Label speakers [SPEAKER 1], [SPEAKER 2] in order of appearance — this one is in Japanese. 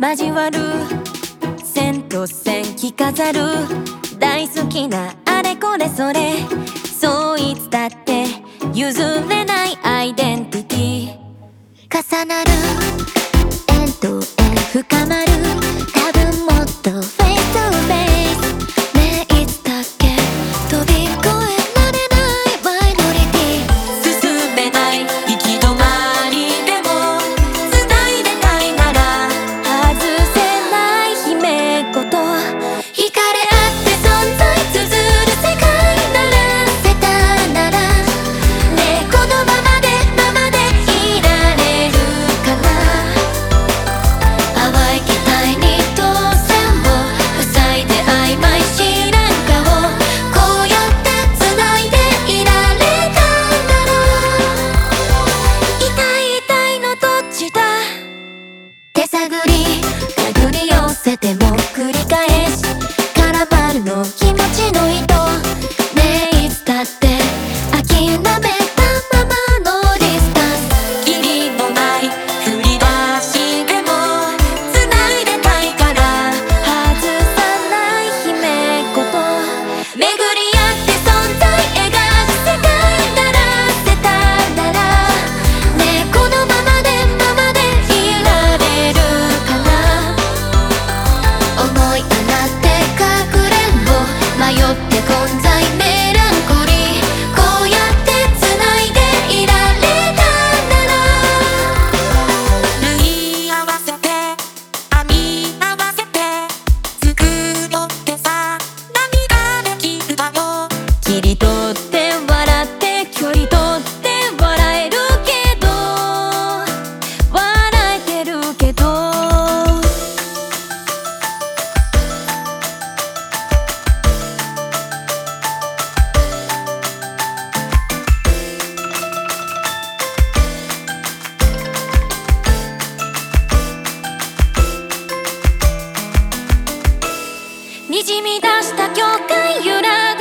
[SPEAKER 1] 交わる線と線着飾る。大好きなあれこれそれ。そういつだって譲れないアイデンティティ。重なる。円と円深まる。にじみ出した境界揺らぐ